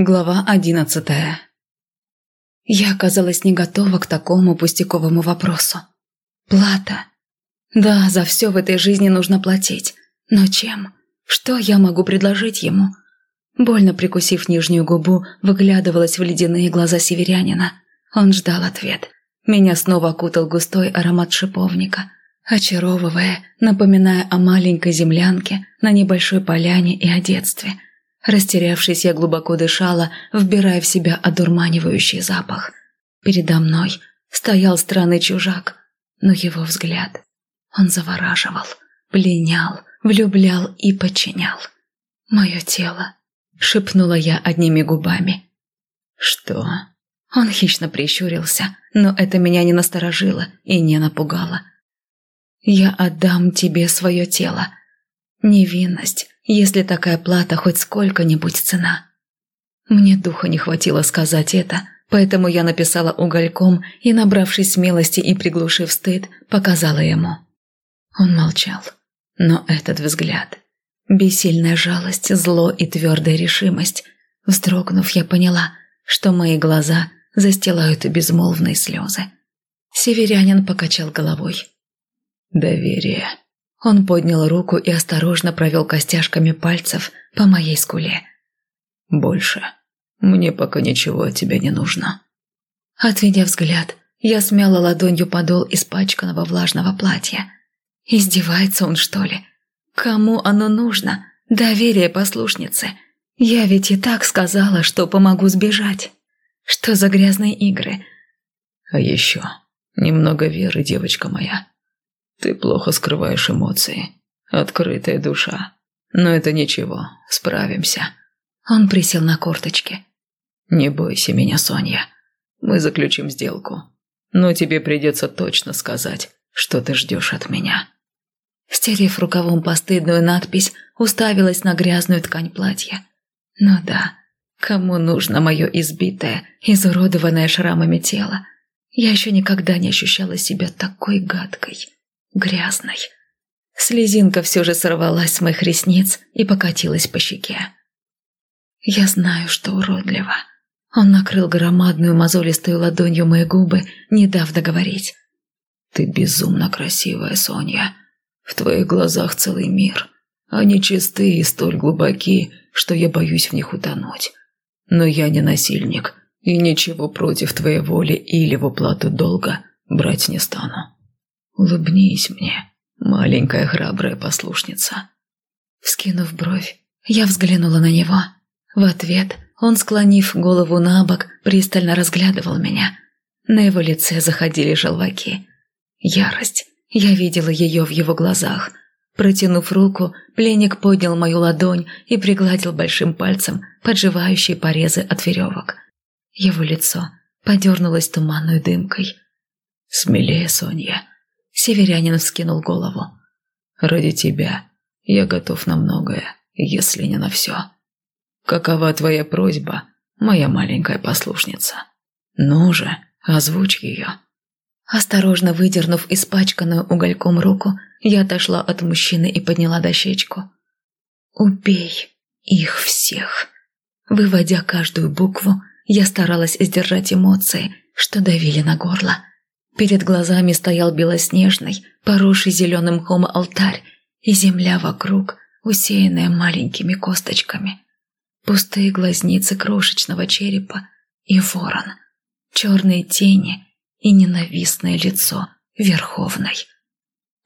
Глава одиннадцатая. Я оказалась не готова к такому пустяковому вопросу. Плата. Да, за все в этой жизни нужно платить. Но чем? Что я могу предложить ему? Больно прикусив нижнюю губу, выглядывалась в ледяные глаза северянина. Он ждал ответ. Меня снова окутал густой аромат шиповника, очаровывая, напоминая о маленькой землянке на небольшой поляне и о детстве – Растерявшись, я глубоко дышала, вбирая в себя одурманивающий запах. Передо мной стоял странный чужак, но его взгляд, он завораживал, пленял, влюблял и подчинял. «Мое тело», — шепнула я одними губами. «Что?» Он хищно прищурился, но это меня не насторожило и не напугало. «Я отдам тебе свое тело. Невинность, если такая плата хоть сколько-нибудь цена. Мне духа не хватило сказать это, поэтому я написала угольком и, набравшись смелости и приглушив стыд, показала ему. Он молчал. Но этот взгляд, бессильная жалость, зло и твердая решимость, вздрогнув, я поняла, что мои глаза застилают безмолвные слезы. Северянин покачал головой. «Доверие», он поднял руку и осторожно провел костяшками пальцев по моей скуле. «Больше. Мне пока ничего от тебя не нужно». Отведя взгляд, я смяла ладонью подол испачканного влажного платья. Издевается он, что ли? Кому оно нужно? Доверие послушницы. Я ведь и так сказала, что помогу сбежать. Что за грязные игры? А еще немного веры, девочка моя. Ты плохо скрываешь эмоции. Открытая душа. Но это ничего, справимся. Он присел на корточки. Не бойся меня, Соня. Мы заключим сделку. Но тебе придется точно сказать, что ты ждешь от меня. Стерев рукавом постыдную надпись, уставилась на грязную ткань платья. Ну да, кому нужно мое избитое, изуродованное шрамами тело? Я еще никогда не ощущала себя такой гадкой грязной. Слезинка все же сорвалась с моих ресниц и покатилась по щеке. Я знаю, что уродливо. Он накрыл громадную мозолистую ладонью мои губы, не дав договорить. «Ты безумно красивая, Соня. В твоих глазах целый мир. Они чистые и столь глубоки, что я боюсь в них утонуть. Но я не насильник, и ничего против твоей воли или в уплату долга брать не стану. «Улыбнись мне, маленькая храбрая послушница». Вскинув бровь, я взглянула на него. В ответ он, склонив голову на бок, пристально разглядывал меня. На его лице заходили желваки. Ярость. Я видела ее в его глазах. Протянув руку, пленник поднял мою ладонь и пригладил большим пальцем подживающие порезы от веревок. Его лицо подернулось туманной дымкой. «Смелее, Соня, Северянин вскинул голову. «Ради тебя я готов на многое, если не на все. Какова твоя просьба, моя маленькая послушница? Ну же, озвучь ее». Осторожно выдернув испачканную угольком руку, я отошла от мужчины и подняла дощечку. «Убей их всех!» Выводя каждую букву, я старалась сдержать эмоции, что давили на горло. Перед глазами стоял белоснежный, поросший зеленым мхом алтарь, и земля вокруг, усеянная маленькими косточками. Пустые глазницы крошечного черепа и ворон, черные тени и ненавистное лицо Верховной.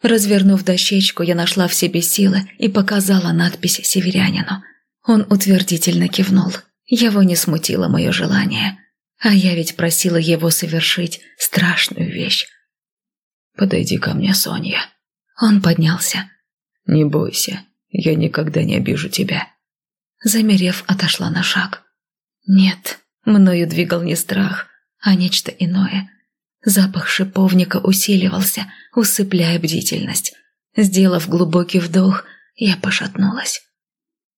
Развернув дощечку, я нашла в себе силы и показала надпись северянину. Он утвердительно кивнул. Его не смутило мое желание. А я ведь просила его совершить страшную вещь. «Подойди ко мне, Соня». Он поднялся. «Не бойся, я никогда не обижу тебя». Замерев, отошла на шаг. Нет, мною двигал не страх, а нечто иное. Запах шиповника усиливался, усыпляя бдительность. Сделав глубокий вдох, я пошатнулась.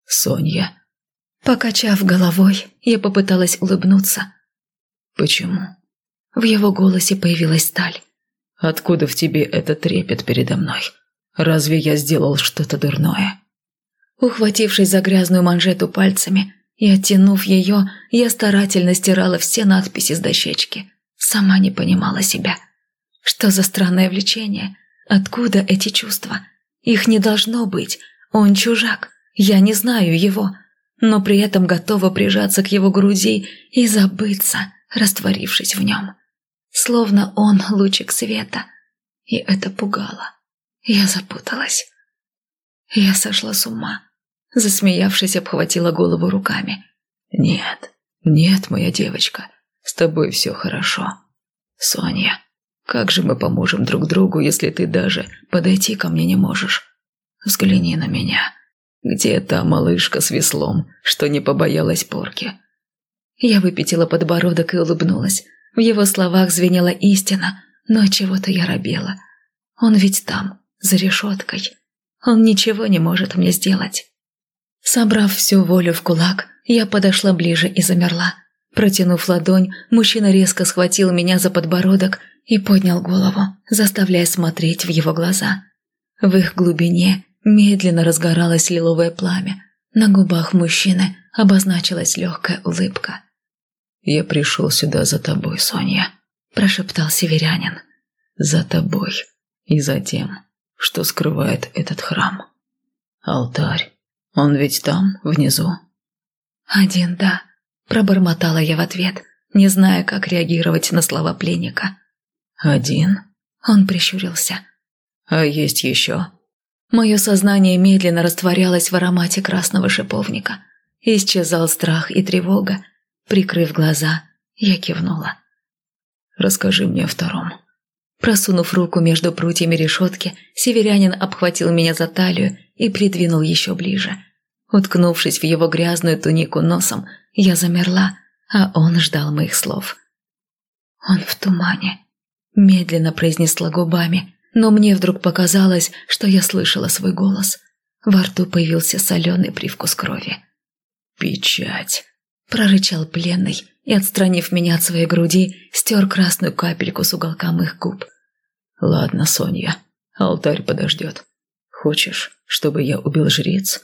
«Соня». Покачав головой, я попыталась улыбнуться, «Почему?» В его голосе появилась сталь. «Откуда в тебе этот трепет передо мной? Разве я сделал что-то дурное?» Ухватившись за грязную манжету пальцами, и, оттянув ее, я старательно стирала все надписи с дощечки. Сама не понимала себя. Что за странное влечение? Откуда эти чувства? Их не должно быть. Он чужак. Я не знаю его. Но при этом готова прижаться к его груди и забыться, растворившись в нем. Словно он лучик света. И это пугало. Я запуталась. Я сошла с ума. Засмеявшись, обхватила голову руками. «Нет, нет, моя девочка, с тобой все хорошо. Соня, как же мы поможем друг другу, если ты даже подойти ко мне не можешь? Взгляни на меня. Где та малышка с веслом, что не побоялась порки?» Я выпятила подбородок и улыбнулась. В его словах звенела истина, но чего-то я робела. Он ведь там, за решеткой. Он ничего не может мне сделать. Собрав всю волю в кулак, я подошла ближе и замерла. Протянув ладонь, мужчина резко схватил меня за подбородок и поднял голову, заставляя смотреть в его глаза. В их глубине медленно разгоралось лиловое пламя. На губах мужчины обозначилась легкая улыбка. «Я пришел сюда за тобой, Соня», – прошептал северянин. «За тобой и за тем, что скрывает этот храм. Алтарь, он ведь там, внизу?» «Один, да», – пробормотала я в ответ, не зная, как реагировать на слова пленника. «Один?» – он прищурился. «А есть еще?» Мое сознание медленно растворялось в аромате красного шиповника. Исчезал страх и тревога. Прикрыв глаза, я кивнула. «Расскажи мне о втором». Просунув руку между прутьями решетки, северянин обхватил меня за талию и придвинул еще ближе. Уткнувшись в его грязную тунику носом, я замерла, а он ждал моих слов. «Он в тумане», – медленно произнесла губами, но мне вдруг показалось, что я слышала свой голос. Во рту появился соленый привкус крови. «Печать», – прорычал пленный и, отстранив меня от своей груди, стер красную капельку с уголка моих губ. «Ладно, Соня, алтарь подождет. Хочешь, чтобы я убил жрец?»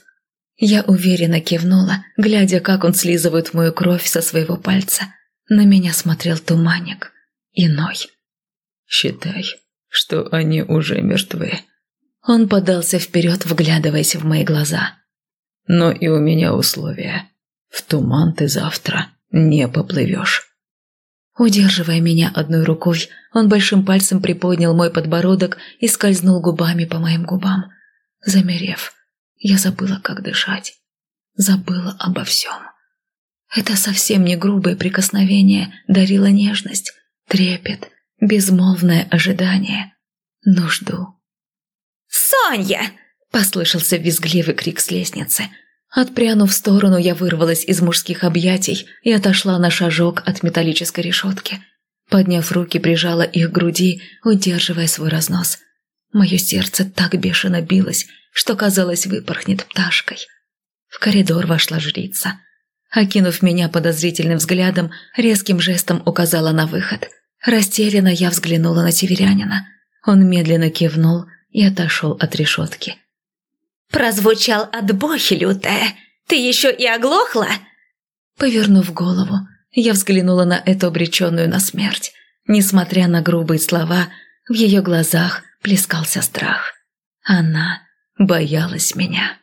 Я уверенно кивнула, глядя, как он слизывает мою кровь со своего пальца. На меня смотрел туманник. Иной. «Считай, что они уже мертвы». Он подался вперед, вглядываясь в мои глаза. «Но и у меня условия. В туман ты завтра не поплывешь». Удерживая меня одной рукой, он большим пальцем приподнял мой подбородок и скользнул губами по моим губам. Замерев, я забыла, как дышать. Забыла обо всем. Это совсем не грубое прикосновение дарило нежность, трепет, безмолвное ожидание, нужду. «Соня!» – послышался визгливый крик с лестницы – Отпрянув в сторону, я вырвалась из мужских объятий и отошла на шажок от металлической решетки. Подняв руки, прижала их к груди, удерживая свой разнос. Мое сердце так бешено билось, что, казалось, выпорхнет пташкой. В коридор вошла жрица. Окинув меня подозрительным взглядом, резким жестом указала на выход. Растерянно я взглянула на северянина. Он медленно кивнул и отошел от решетки. Прозвучал отбой, лютая. Ты еще и оглохла?» Повернув голову, я взглянула на эту обреченную на смерть. Несмотря на грубые слова, в ее глазах плескался страх. Она боялась меня.